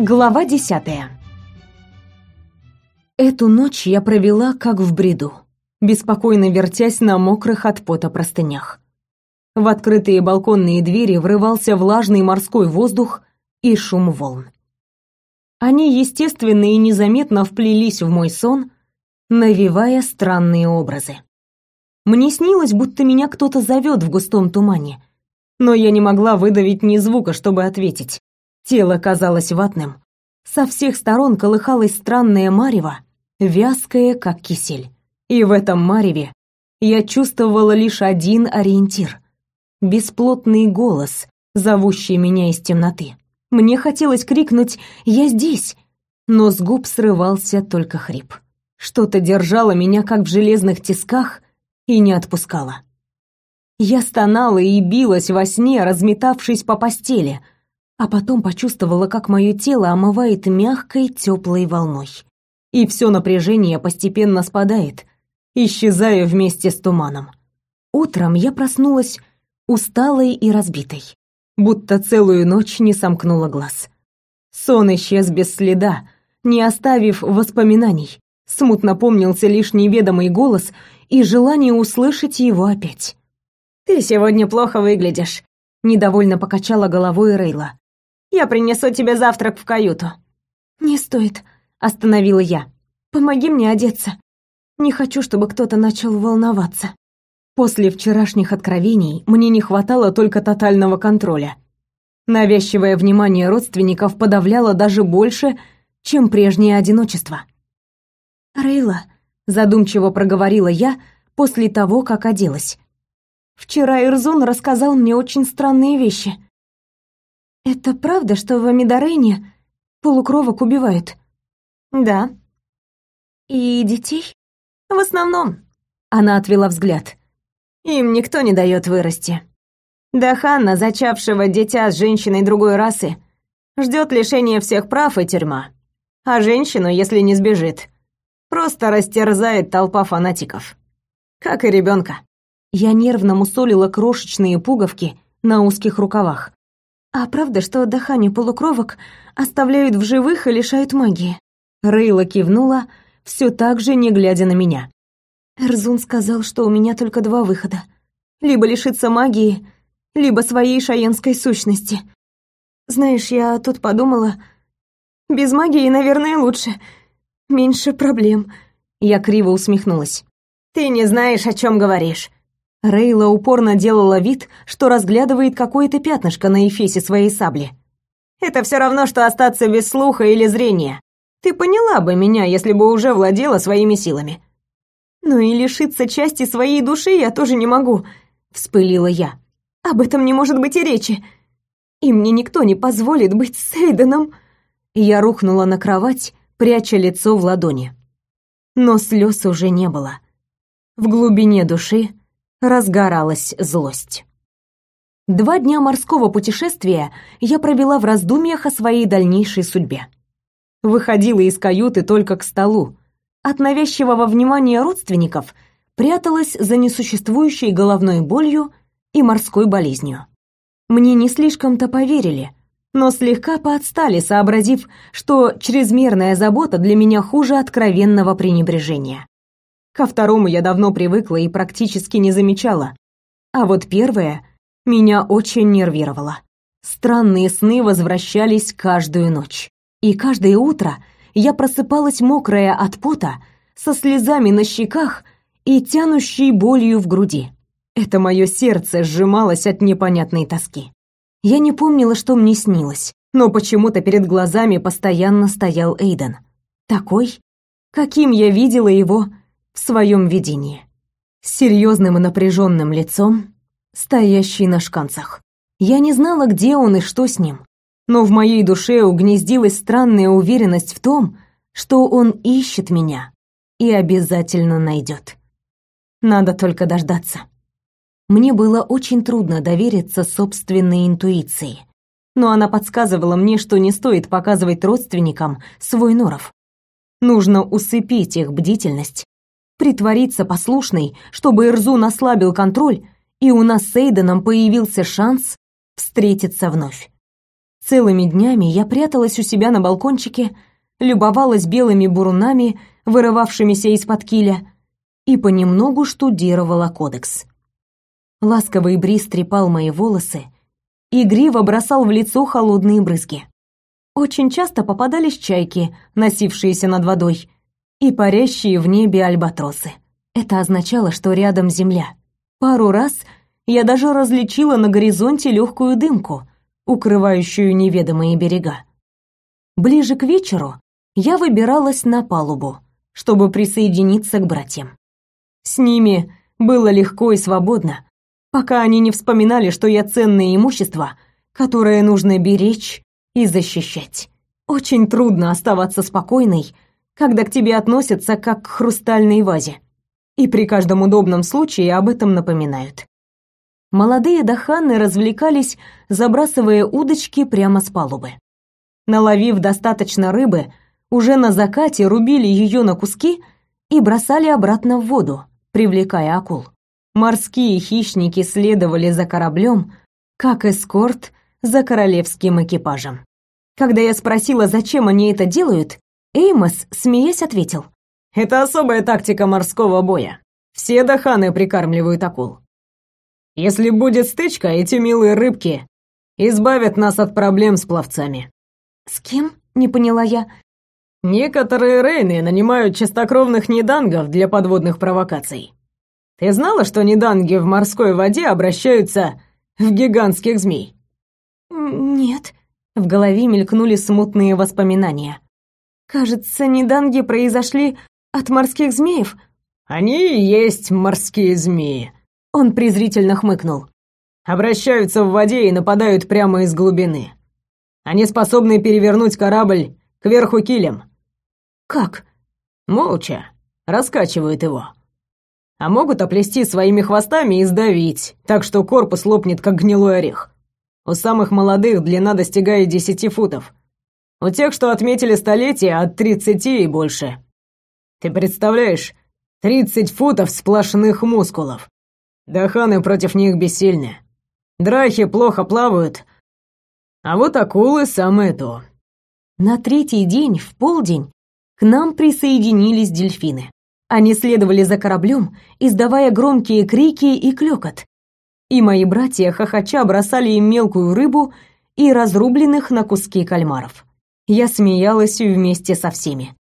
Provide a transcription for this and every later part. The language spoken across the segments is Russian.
Глава десятая. Эту ночь я провела как в бреду, беспокойно вертясь на мокрых от пота простынях. В открытые балконные двери врывался влажный морской воздух и шум волн. Они естественно и незаметно вплелись в мой сон, навевая странные образы. Мне снилось, будто меня кто-то зовет в густом тумане, но я не могла выдавить ни звука, чтобы ответить. Тело казалось ватным. Со всех сторон колыхалось странное марево, вязкое, как кисель. И в этом мареве я чувствовала лишь один ориентир — бесплотный голос, зовущий меня из темноты. Мне хотелось крикнуть «Я здесь!», но с губ срывался только хрип. Что-то держало меня, как в железных тисках, и не отпускало. Я стонала и билась во сне, разметавшись по постели — а потом почувствовала, как мое тело омывает мягкой теплой волной. И все напряжение постепенно спадает, исчезая вместе с туманом. Утром я проснулась усталой и разбитой, будто целую ночь не сомкнула глаз. Сон исчез без следа, не оставив воспоминаний. Смутно помнился лишь неведомый голос и желание услышать его опять. «Ты сегодня плохо выглядишь», — недовольно покачала головой Рейла. Я принесу тебе завтрак в каюту». «Не стоит», — остановила я. «Помоги мне одеться. Не хочу, чтобы кто-то начал волноваться». После вчерашних откровений мне не хватало только тотального контроля. Навязчивое внимание родственников подавляло даже больше, чем прежнее одиночество. «Рейла», — задумчиво проговорила я после того, как оделась. «Вчера Ирзон рассказал мне очень странные вещи. «Это правда, что в Амидарене полукровок убивают?» «Да». «И детей?» «В основном». Она отвела взгляд. «Им никто не дает вырасти. Даханна, зачавшего дитя с женщиной другой расы, ждет лишения всех прав и тюрьма. А женщину, если не сбежит, просто растерзает толпа фанатиков. Как и ребенка. Я нервно мусолила крошечные пуговки на узких рукавах. «А правда, что дыхание полукровок оставляют в живых и лишают магии?» Рейла кивнула, все так же не глядя на меня. Эрзун сказал, что у меня только два выхода. Либо лишиться магии, либо своей шаенской сущности. Знаешь, я тут подумала... Без магии, наверное, лучше. Меньше проблем. Я криво усмехнулась. «Ты не знаешь, о чем говоришь. Рейла упорно делала вид, что разглядывает какое-то пятнышко на эфесе своей сабли. «Это все равно, что остаться без слуха или зрения. Ты поняла бы меня, если бы уже владела своими силами». «Ну и лишиться части своей души я тоже не могу», — вспылила я. «Об этом не может быть и речи. И мне никто не позволит быть с Эйденом». Я рухнула на кровать, пряча лицо в ладони. Но слез уже не было. В глубине души разгоралась злость. Два дня морского путешествия я провела в раздумьях о своей дальнейшей судьбе. Выходила из каюты только к столу. От навязчивого внимания родственников пряталась за несуществующей головной болью и морской болезнью. Мне не слишком-то поверили, но слегка поотстали, сообразив, что чрезмерная забота для меня хуже откровенного пренебрежения. Ко второму я давно привыкла и практически не замечала. А вот первое меня очень нервировало. Странные сны возвращались каждую ночь. И каждое утро я просыпалась мокрая от пота, со слезами на щеках и тянущей болью в груди. Это мое сердце сжималось от непонятной тоски. Я не помнила, что мне снилось, но почему-то перед глазами постоянно стоял Эйден. Такой, каким я видела его в своем видении. С серьезным и напряженным лицом, стоящий на шканцах. Я не знала, где он и что с ним, но в моей душе угнездилась странная уверенность в том, что он ищет меня и обязательно найдет. Надо только дождаться. Мне было очень трудно довериться собственной интуиции, но она подсказывала мне, что не стоит показывать родственникам свой норов. Нужно усыпить их бдительность притвориться послушной, чтобы Ирзун ослабил контроль, и у нас с Эйденом появился шанс встретиться вновь. Целыми днями я пряталась у себя на балкончике, любовалась белыми бурунами, вырывавшимися из-под киля, и понемногу штудировала кодекс. Ласковый бриз трепал мои волосы, игриво бросал в лицо холодные брызги. Очень часто попадались чайки, носившиеся над водой, и парящие в небе альбатросы. Это означало, что рядом земля. Пару раз я даже различила на горизонте легкую дымку, укрывающую неведомые берега. Ближе к вечеру я выбиралась на палубу, чтобы присоединиться к братьям. С ними было легко и свободно, пока они не вспоминали, что я ценное имущество, которое нужно беречь и защищать. Очень трудно оставаться спокойной, когда к тебе относятся как к хрустальной вазе. И при каждом удобном случае об этом напоминают. Молодые даханы развлекались, забрасывая удочки прямо с палубы. Наловив достаточно рыбы, уже на закате рубили ее на куски и бросали обратно в воду, привлекая акул. Морские хищники следовали за кораблем, как эскорт за королевским экипажем. Когда я спросила, зачем они это делают, Эймос, смеясь, ответил. «Это особая тактика морского боя. Все даханы прикармливают акул. Если будет стычка, эти милые рыбки избавят нас от проблем с пловцами». «С кем?» — не поняла я. «Некоторые рейны нанимают чистокровных недангов для подводных провокаций. Ты знала, что неданги в морской воде обращаются в гигантских змей?» «Нет». В голове мелькнули смутные воспоминания. Кажется, неданги произошли от морских змеев. Они и есть морские змеи. Он презрительно хмыкнул. Обращаются в воде и нападают прямо из глубины. Они способны перевернуть корабль кверху килем. Как? Молча. Раскачивают его. А могут оплести своими хвостами и сдавить, так что корпус лопнет, как гнилой орех. У самых молодых длина достигает десяти футов, у тех, что отметили столетие, от тридцати и больше. Ты представляешь, тридцать футов сплошных мускулов. Даханы против них бессильны. Драхи плохо плавают, а вот акулы самое то. На третий день, в полдень, к нам присоединились дельфины. Они следовали за кораблем, издавая громкие крики и клёкот. И мои братья хохоча бросали им мелкую рыбу и разрубленных на куски кальмаров. Я смеялась вместе со всеми.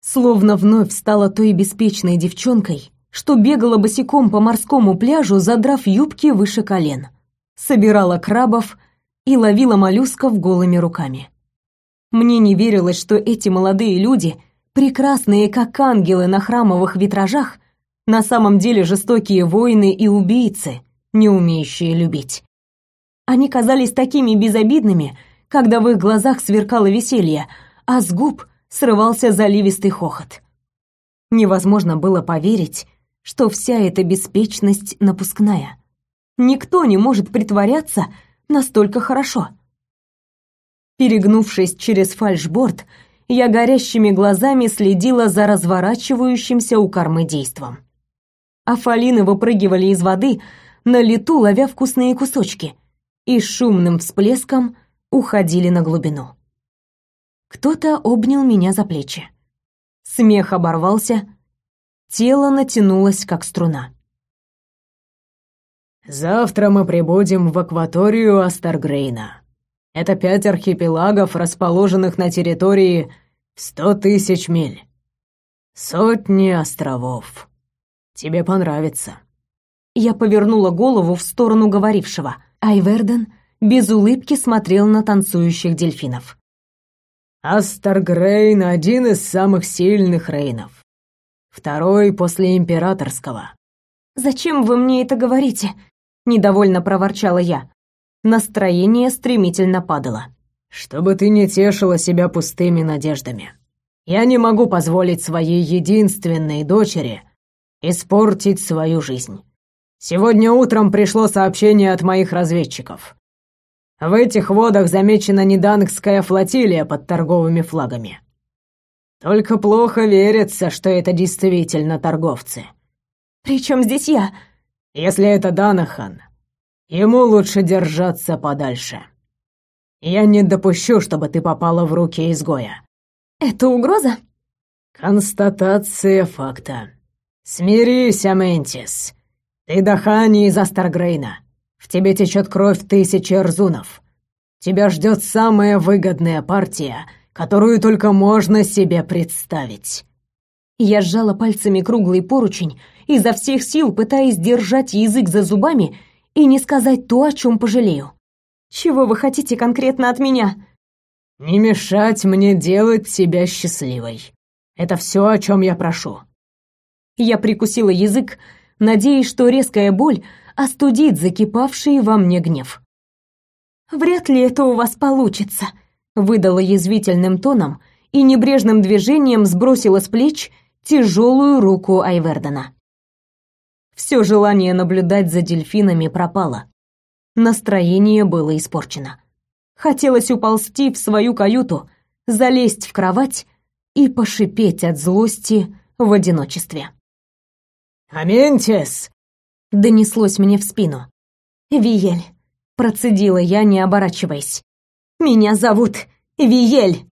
Словно вновь стала той беспечной девчонкой, что бегала босиком по морскому пляжу, задрав юбки выше колен. Собирала крабов и ловила моллюсков голыми руками. Мне не верилось, что эти молодые люди, прекрасные как ангелы на храмовых витражах, на самом деле жестокие воины и убийцы, не умеющие любить. Они казались такими безобидными, когда в их глазах сверкало веселье, а с губ срывался заливистый хохот. Невозможно было поверить, что вся эта беспечность напускная. Никто не может притворяться настолько хорошо. Перегнувшись через фальшборд, я горящими глазами следила за разворачивающимся у кормы действом. Афалины выпрыгивали из воды, на лету ловя вкусные кусочки, и шумным всплеском уходили на глубину. Кто-то обнял меня за плечи. Смех оборвался, тело натянулось, как струна. «Завтра мы прибудем в акваторию Астаргрейна. Это пять архипелагов, расположенных на территории сто тысяч миль. Сотни островов. Тебе понравится». Я повернула голову в сторону говорившего. Айверден без улыбки смотрел на танцующих дельфинов. Астаргрейн — один из самых сильных рейнов. Второй после императорского. «Зачем вы мне это говорите?» — недовольно проворчала я. Настроение стремительно падало. «Чтобы ты не тешила себя пустыми надеждами. Я не могу позволить своей единственной дочери испортить свою жизнь. Сегодня утром пришло сообщение от моих разведчиков. В этих водах замечена недангская флотилия под торговыми флагами. Только плохо верится, что это действительно торговцы. Причем здесь я? Если это Данахан, ему лучше держаться подальше. Я не допущу, чтобы ты попала в руки изгоя. Это угроза? Констатация факта. Смирись, Аментис. Ты Дахани из Астаргрейна. В тебе течет кровь тысячи рзунов. Тебя ждет самая выгодная партия, которую только можно себе представить. Я сжала пальцами круглый поручень, изо всех сил пытаясь держать язык за зубами и не сказать то, о чем пожалею. Чего вы хотите конкретно от меня? Не мешать мне делать себя счастливой. Это все, о чем я прошу. Я прикусила язык, надеясь, что резкая боль остудит закипавший во мне гнев. Вряд ли это у вас получится, выдала язвительным тоном и небрежным движением сбросила с плеч тяжелую руку Айвердена. Все желание наблюдать за дельфинами пропало. Настроение было испорчено. Хотелось уползти в свою каюту, залезть в кровать и пошипеть от злости в одиночестве. «Аментис!» — донеслось мне в спину. «Виель», — процедила я, не оборачиваясь. «Меня зовут Виель!»